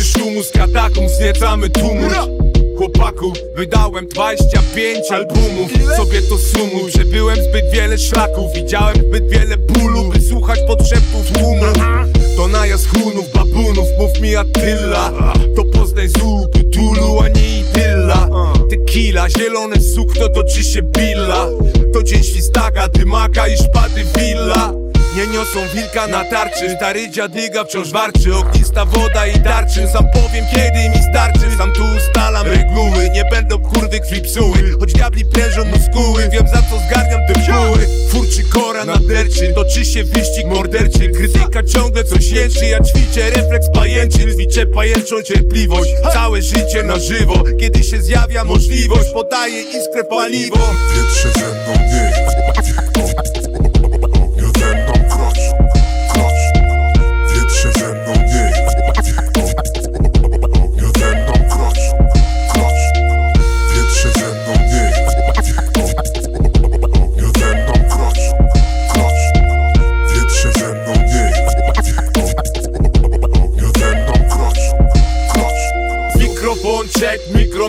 z katakum wzniecamy tumult Chłopaku, wydałem 25 albumów. Sobie to sumuj, przebyłem zbyt wiele szlaków. Widziałem zbyt wiele bólu, by słuchać podszeptów tłumu To najazd hunów, babunów, mów mi Attila To Poznań Zulu, Tulu, a nie idylla. Tequila, zielone sukno, toczy się billa. To dzień świstaka, dymaka i szpady willa nie niosą wilka na tarczy. Stary dziadyga wciąż warczy. Ognista woda i darczy Sam powiem kiedy mi starczy. Sam tu ustalam reguły. Nie będą kurwy krwi psuły Choć diabli prężą muskuły. Wiem za co zgarniam te pchuły. Furczy kora na derczy. Toczy się wyścig morderczy. Krytyka ciągle coś jęczy. Ja ćwiczę refleks pajęczy. Ćwiczę pajęczą cierpliwość. Całe życie na żywo. Kiedy się zjawia możliwość Podaję iskrę paliwo. Wietrze ze mną niech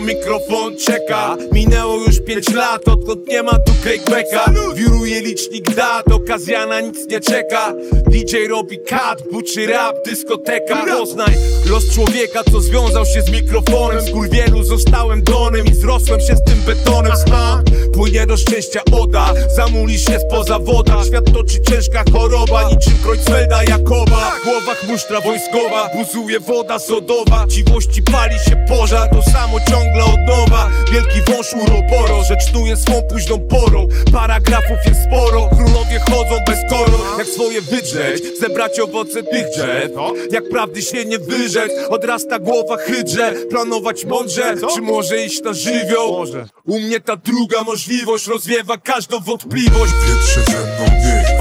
mikro, mikrofon czeka. Minęło już 5 lat, odkąd nie ma tu cakebacka Wiruje licznik dat, okazja na nic nie czeka. DJ robi kat, buczy rap, dyskoteka. Poznaj los człowieka, co związał się z mikrofonem. Z wielu zostałem donem i zrosłem się z tym betonem. Znam, płynie do szczęścia oda Zamuli się spoza woda. Świat toczy ciężka choroba, niczym Kreuzfelda Jakoba. W głowach musztra wojskowa, buzuje woda sodowa. Ciwości pali się pożar, to samo ciągle od nowa. Wielki wąż uroporo, rzecz tu jest swą późną porą. Paragrafów jest sporo, królowie chodzą bez koron. Jak swoje wydrzeć, zebrać owoce tych drzew. Jak prawdy się nie wyrzec, odrasta głowa hydrze Planować mądrze, czy może iść na żywioł? U mnie ta druga możliwość rozwiewa każdą wątpliwość. Wietrze ze mną niech